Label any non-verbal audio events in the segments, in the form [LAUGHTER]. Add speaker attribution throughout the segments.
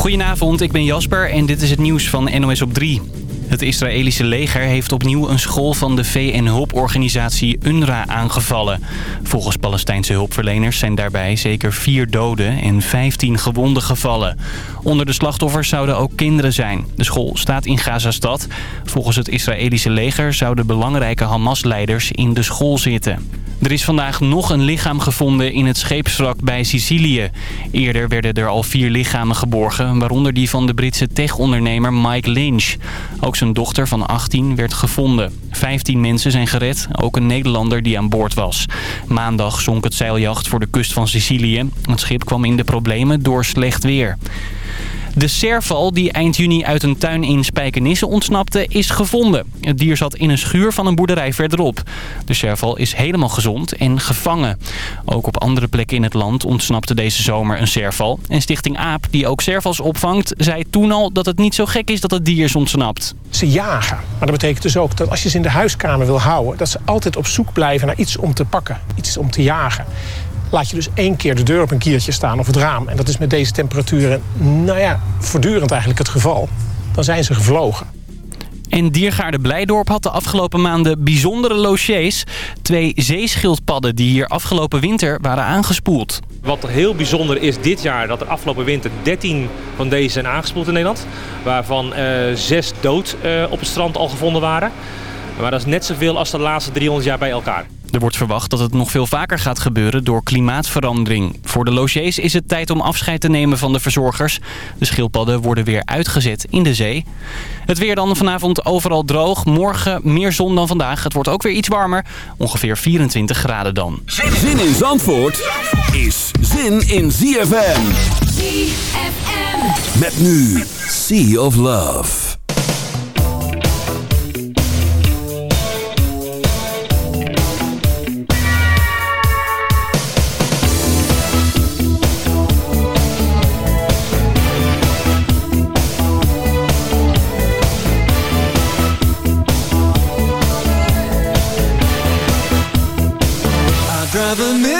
Speaker 1: Goedenavond, ik ben Jasper en dit is het nieuws van NOS op 3. Het Israëlische leger heeft opnieuw een school van de VN-hulporganisatie UNRWA aangevallen. Volgens Palestijnse hulpverleners zijn daarbij zeker vier doden en 15 gewonden gevallen. Onder de slachtoffers zouden ook kinderen zijn. De school staat in Gazastad. Volgens het Israëlische leger zouden belangrijke Hamas-leiders in de school zitten. Er is vandaag nog een lichaam gevonden in het scheepswrak bij Sicilië. Eerder werden er al vier lichamen geborgen, waaronder die van de Britse tech-ondernemer Mike Lynch. Ook zijn dochter van 18 werd gevonden. 15 mensen zijn gered, ook een Nederlander die aan boord was. Maandag zonk het zeiljacht voor de kust van Sicilië. Het schip kwam in de problemen door slecht weer. De serval die eind juni uit een tuin in Spijkenisse ontsnapte is gevonden. Het dier zat in een schuur van een boerderij verderop. De serval is helemaal gezond en gevangen. Ook op andere plekken in het land ontsnapte deze zomer een serval. En Stichting AAP, die ook servals opvangt, zei toen al dat het niet zo gek is dat het dier is ontsnapt.
Speaker 2: Ze jagen. Maar dat betekent dus ook dat als je ze in de huiskamer wil houden... dat ze altijd op zoek blijven naar iets om te pakken. Iets om te jagen laat je dus één keer de deur op een kiertje staan of het raam. En dat is met deze temperaturen, nou ja, voortdurend eigenlijk het geval. Dan zijn ze gevlogen.
Speaker 1: En Diergaarde Blijdorp had de afgelopen maanden bijzondere logiers. Twee zeeschildpadden die hier afgelopen winter waren aangespoeld.
Speaker 3: Wat heel bijzonder is dit jaar dat er afgelopen winter 13 van deze zijn aangespoeld in Nederland. Waarvan uh, zes dood uh, op het strand al gevonden waren. Maar dat is net zoveel als de laatste 300 jaar bij elkaar.
Speaker 1: Er wordt verwacht dat het nog veel vaker gaat gebeuren door klimaatverandering. Voor de logiers is het tijd om afscheid te nemen van de verzorgers. De schildpadden worden weer uitgezet in de zee. Het weer dan vanavond overal droog. Morgen meer zon dan vandaag. Het wordt ook weer iets warmer. Ongeveer 24 graden dan.
Speaker 4: Zin in Zandvoort is zin in ZFM.
Speaker 5: ZFM.
Speaker 4: Met nu Sea of Love.
Speaker 6: Never miss.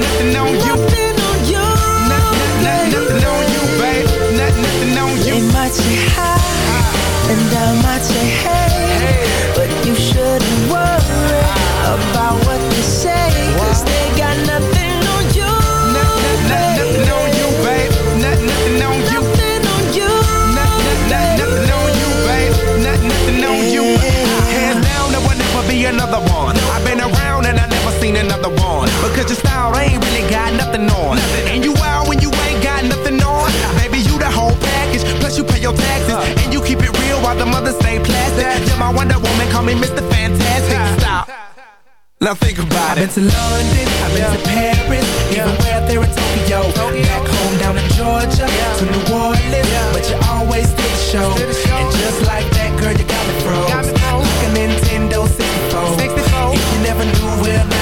Speaker 6: Nothing, on you.
Speaker 7: Nothing on you. Nothing, nothing,
Speaker 6: nothing on you,
Speaker 7: babe. Nothing, on you.
Speaker 6: Might say hi, and I might say hey, but you shouldn't worry about what they say, cause they got nothing on you.
Speaker 7: Nothing, on you, babe. Nothing, on you.
Speaker 6: Nothing on you.
Speaker 7: Nothing, nothing on you, babe. Nothing, on you. Hands down, there will never be another one. I've been around and I seen another one. Because your style ain't really got nothing on. And you out when you ain't got nothing on. [LAUGHS] Baby, you the whole package. Plus you pay your taxes. Uh. And you keep it real while the mothers stay plastic. You're my Wonder Woman, call me Mr. Fantastic. Stop. Now think about it. I've been to London, I've been to Paris, even way out there in Tokyo. Back home down in Georgia, to New Orleans, but you always did the show. And just like that, girl, you got me froze. Like a Nintendo 64. If you never knew, well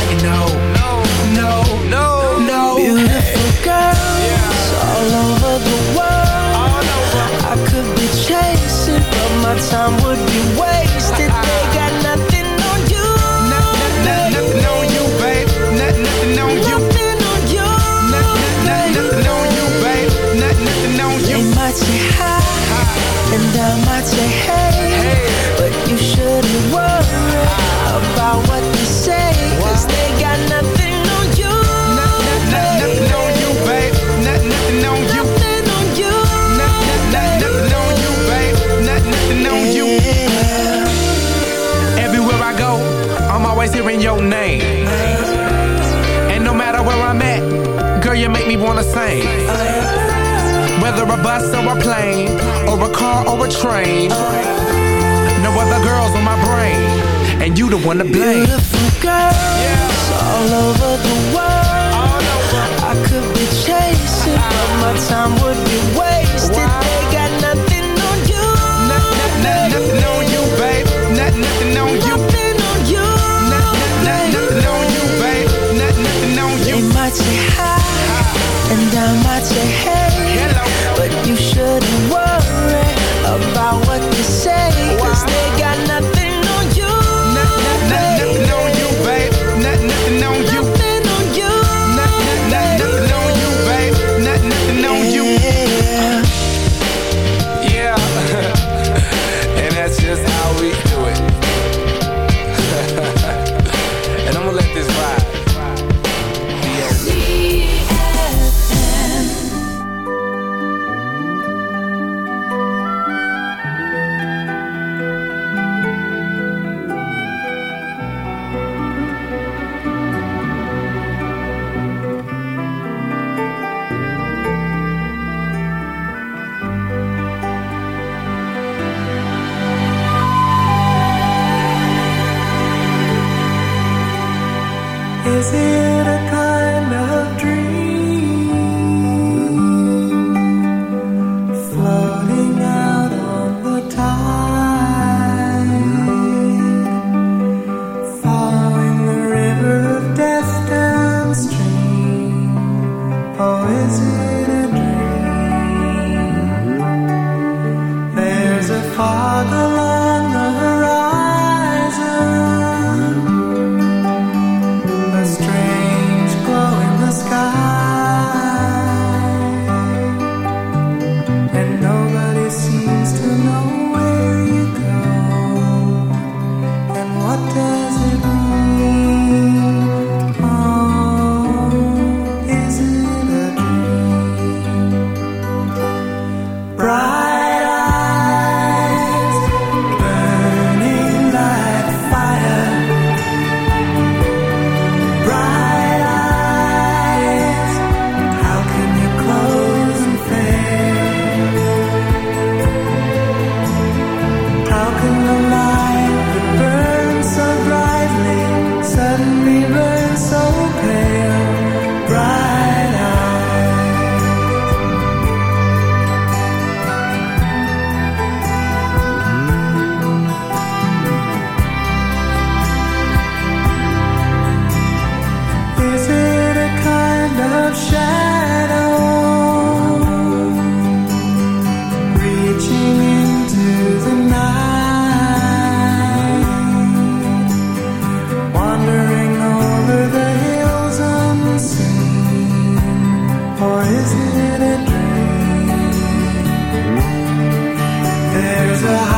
Speaker 6: time would be wasted. They got nothing on you.
Speaker 7: Nothing, nothing on you, babe. Nothing, nothing on you.
Speaker 6: Nothing on you.
Speaker 7: Nothing, nothing on you, babe. Nothing, nothing on you.
Speaker 6: They might say hi, and I might say hey,
Speaker 7: wanna sing. Whether a bus or a plane, or a car or a train. No other girls on my brain, and you the one to blame.
Speaker 6: Beautiful girls all over the world. I could be chasing, but my time would be wasted. Is it a high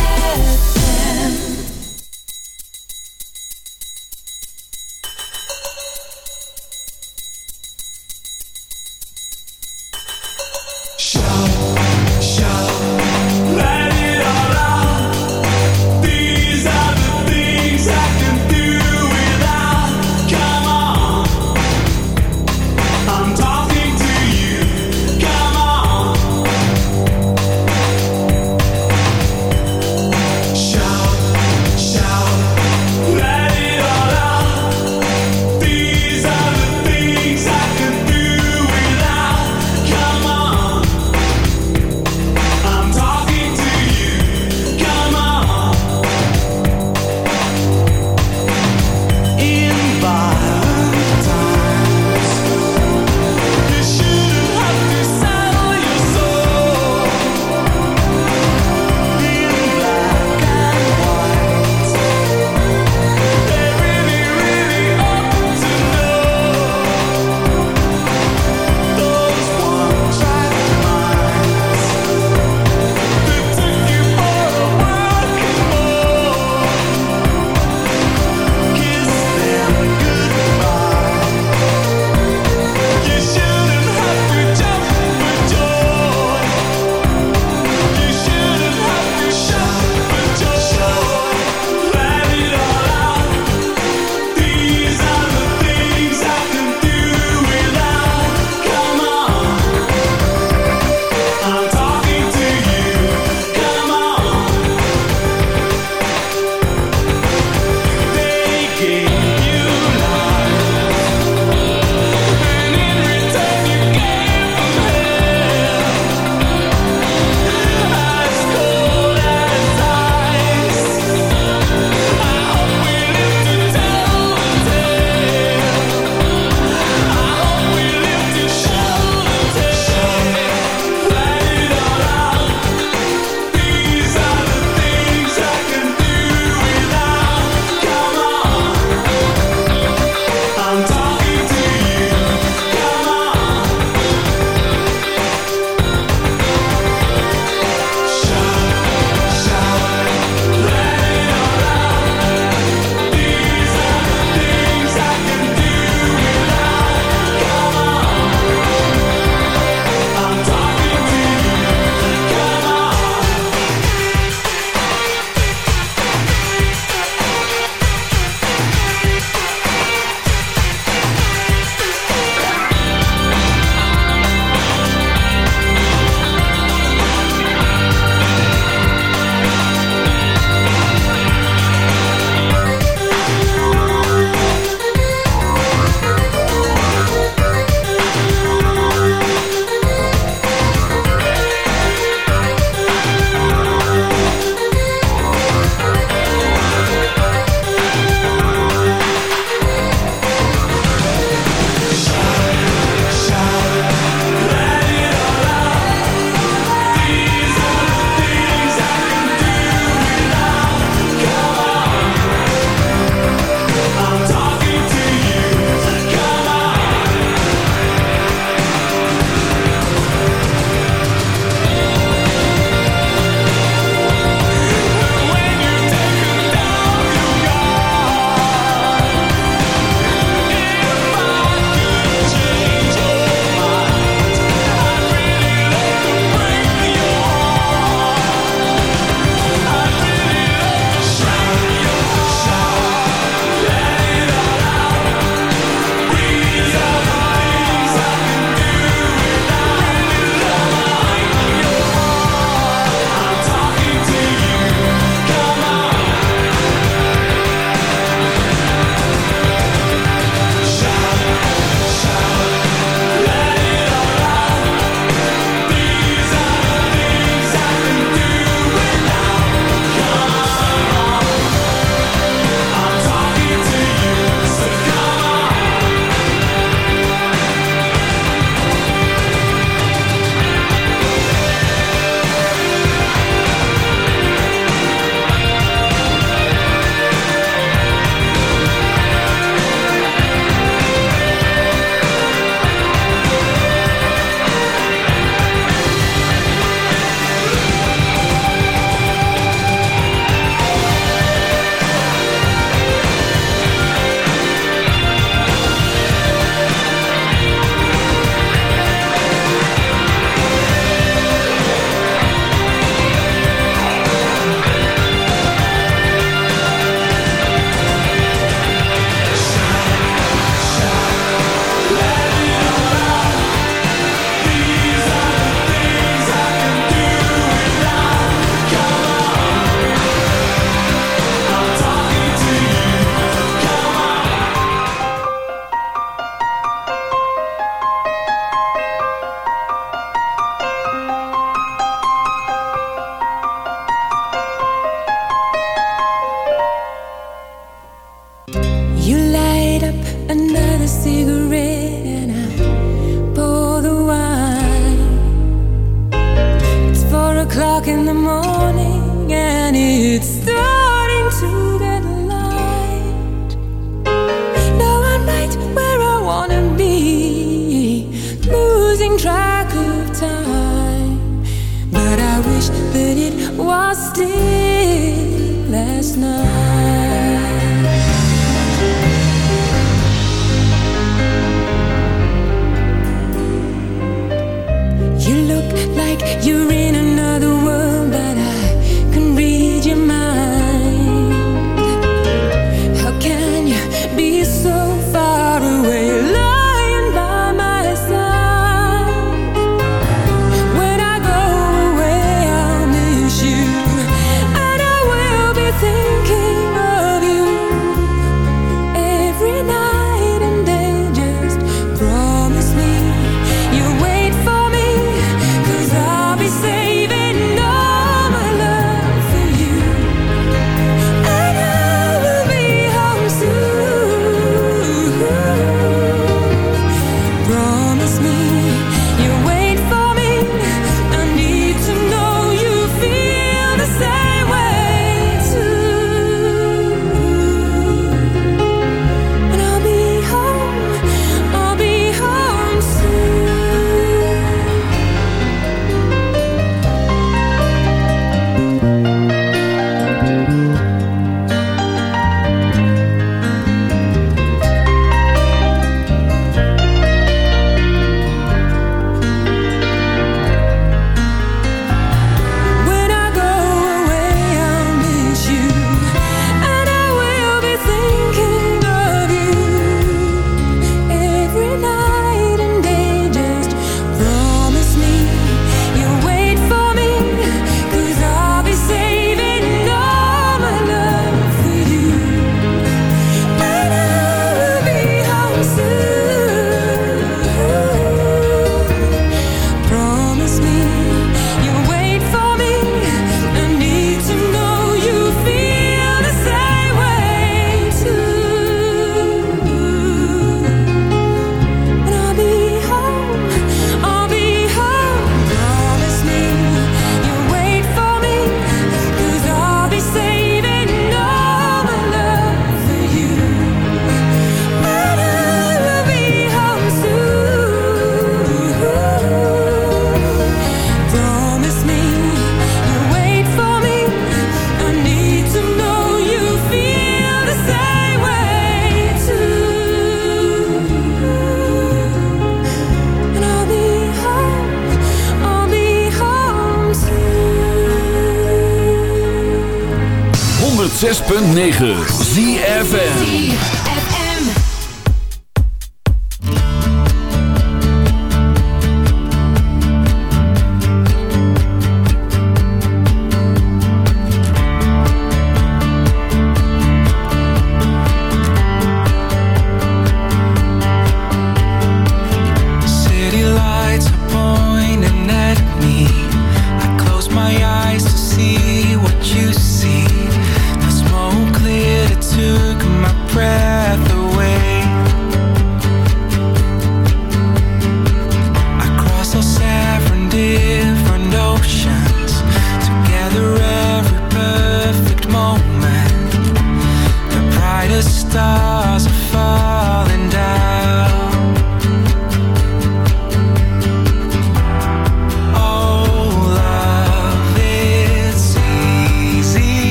Speaker 4: 106.9 ZFN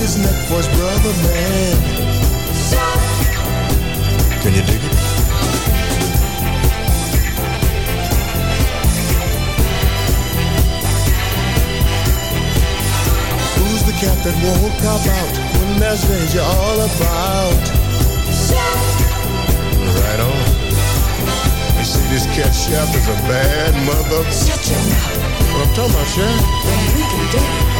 Speaker 8: his neck
Speaker 9: for his brother, man. Can you dig it? Who's the cat that won't cop out when there's days you're all about? Right on. You see, this cat chef is a bad mother. Shut your mouth. What I'm talking about, Chef? Then we can do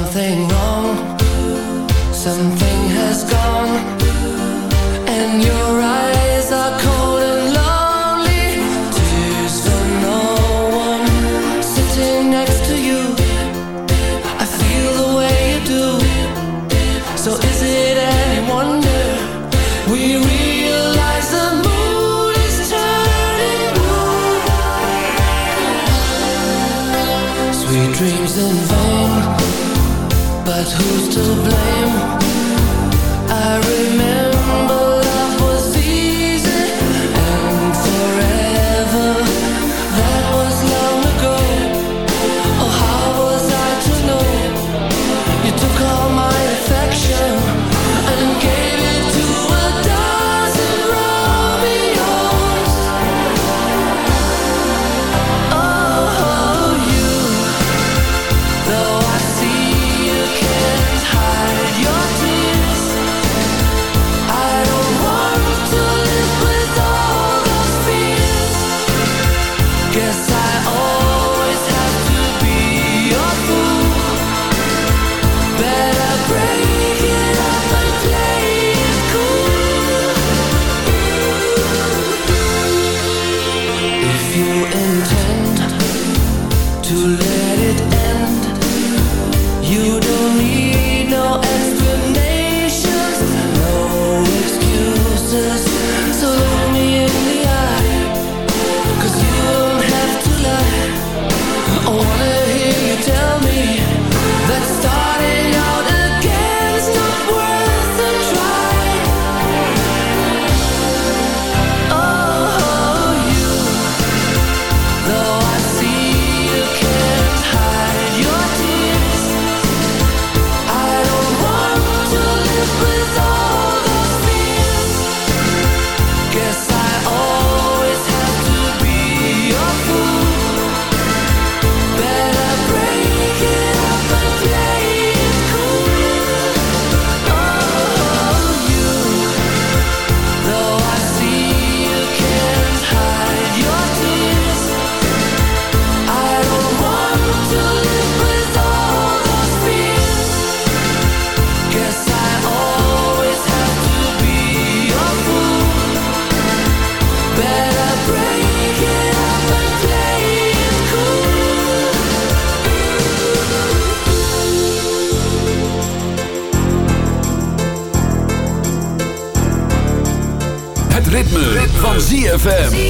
Speaker 10: Something wrong. Something has gone. And your
Speaker 5: ZFM.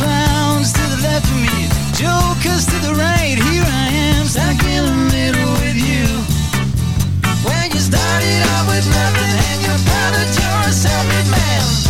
Speaker 10: Clowns to the left of me, jokers to the right. Here I am, stuck in the middle with you. When you started out with nothing and you're proud that you're a self-made man.